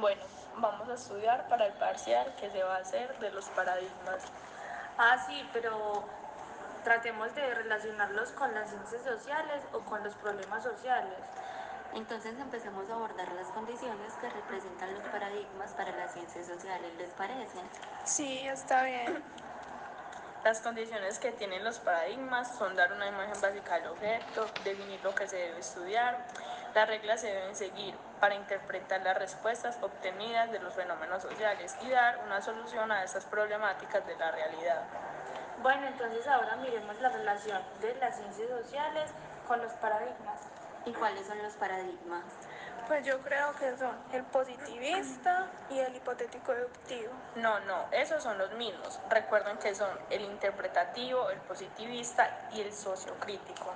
Bueno, vamos a estudiar para el parcial que se va a hacer de los paradigmas. Ah, sí, pero tratemos de relacionarlos con las ciencias sociales o con los problemas sociales. Entonces empecemos a abordar las condiciones que representan los paradigmas para las ciencias sociales, ¿les parece? Sí, está bien. Las condiciones que tienen los paradigmas son dar una imagen básica del objeto, definir lo que se debe estudiar, las reglas se deben seguir para interpretar las respuestas obtenidas de los fenómenos sociales y dar una solución a esas problemáticas de la realidad. Bueno, entonces ahora miremos la relación de las ciencias sociales con los paradigmas. ¿Y cuáles son los paradigmas? Pues yo creo que son el positivista y el hipotético deductivo. No, no, esos son los mismos. Recuerden que son el interpretativo, el positivista y el sociocrítico.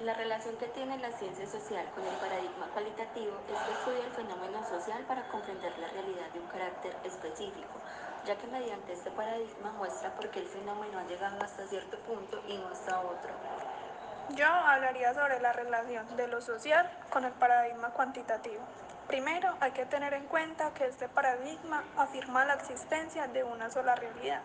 La relación que tiene la ciencia social con el paradigma cualitativo es que estudia el fenómeno social para comprender la realidad de un carácter específico, ya que mediante este paradigma muestra por qué el fenómeno ha llegado hasta cierto punto y no hasta otro. Yo hablaría sobre la relación de lo social con el paradigma cuantitativo. Primero, hay que tener en cuenta que este paradigma afirma la existencia de una sola realidad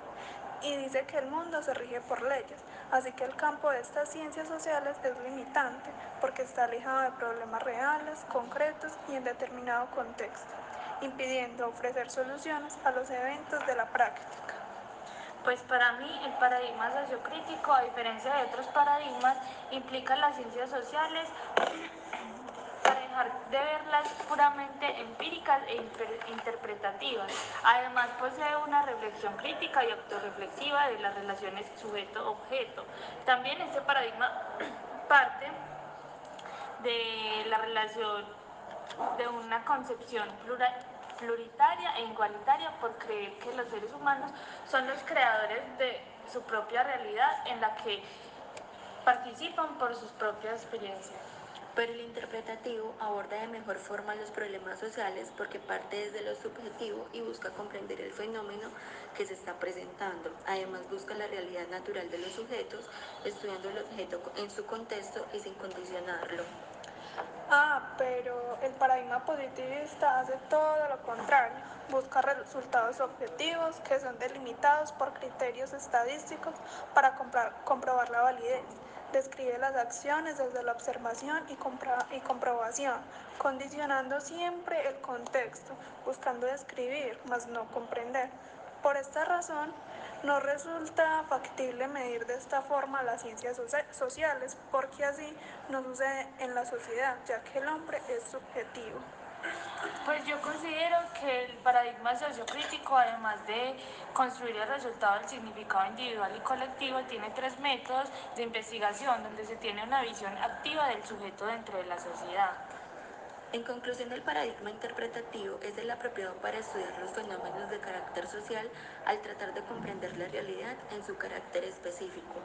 y dice que el mundo se rige por leyes, así que el campo de estas ciencias sociales es limitante porque está alejado de problemas reales, concretos y en determinado contexto, impidiendo ofrecer soluciones a los eventos de la práctica. Pues para mí el paradigma sociocrítico, a diferencia de otros paradigmas, implica las ciencias sociales para dejar de verlas puramente empíricas e interpretativas. Además posee una reflexión crítica y autorreflexiva de las relaciones sujeto-objeto. También este paradigma parte de la relación de una concepción plural pluritaria e igualitaria por creer que los seres humanos son los creadores de su propia realidad en la que participan por sus propias experiencias. Pero el interpretativo aborda de mejor forma los problemas sociales porque parte desde lo subjetivo y busca comprender el fenómeno que se está presentando. Además busca la realidad natural de los sujetos, estudiando el objeto en su contexto y sin condicionarlo. Ah, pero el paradigma positivista hace todo lo contrario. Busca resultados objetivos que son delimitados por criterios estadísticos para comprobar la validez. Describe las acciones desde la observación y, comprobación, condicionando siempre el contexto, buscando describir, mas no comprender. Por esta razón, no resulta factible medir de esta forma las ciencias sociales, porque así no sucede en la sociedad, ya que el hombre es subjetivo. Pues yo considero que el paradigma sociocrítico, además de construir el resultado del significado individual y colectivo, tiene tres métodos de investigación donde se tiene una visión activa del sujeto dentro de la sociedad. En conclusión, el paradigma interpretativo es el apropiado para estudiar los fenómenos de carácter social al tratar de comprender la realidad en su carácter específico.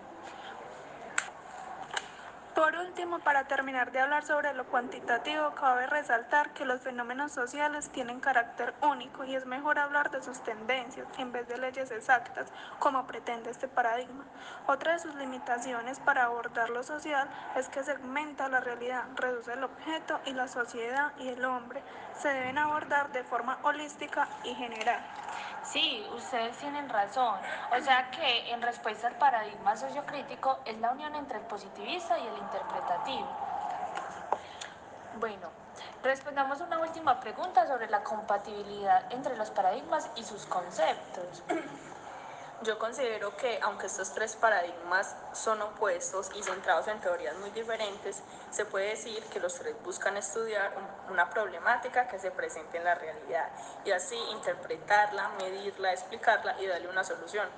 Por último, para terminar de hablar sobre lo cuantitativo, cabe resaltar que los fenómenos sociales tienen carácter único y es mejor hablar de sus tendencias en vez de leyes exactas, como pretende este paradigma. Otra de sus limitaciones para abordar lo social es que segmenta la realidad, reduce el objeto y la sociedad y el hombre. Se deben abordar de forma holística y general. Sí, ustedes tienen razón. O sea que en respuesta al paradigma sociocrítico es la unión entre el positivista y el interpretativo. Bueno, respondamos una última pregunta sobre la compatibilidad entre los paradigmas y sus conceptos. Yo considero que, aunque estos tres paradigmas son opuestos y centrados en teorías muy diferentes, se puede decir que los tres buscan estudiar una problemática que se presente en la realidad y así interpretarla, medirla, explicarla y darle una solución.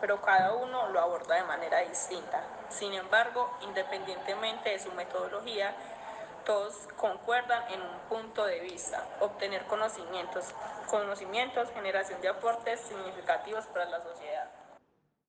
Pero cada uno lo aborda de manera distinta. Sin embargo, independientemente de su metodología, todos concuerdan en un punto de vista, obtener conocimientos, conocimientos, generación de aportes significativos para la sociedad.